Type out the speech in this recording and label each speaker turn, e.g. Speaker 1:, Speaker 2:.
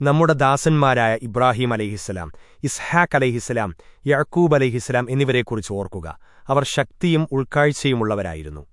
Speaker 1: നമ്മുടെ ദാസന്മാരായ ഇബ്രാഹിം അലഹിസ്സലാം ഇസ്ഹാഖ് അലഹിസ്സലാം യാക്കൂബ് അലഹിസ്സലാം എന്നിവരെക്കുറിച്ച് ഓർക്കുക. അവർ ശക്തിയും ഉൾക്കാഴ്ചയുമുള്ളവരായിരുന്നു.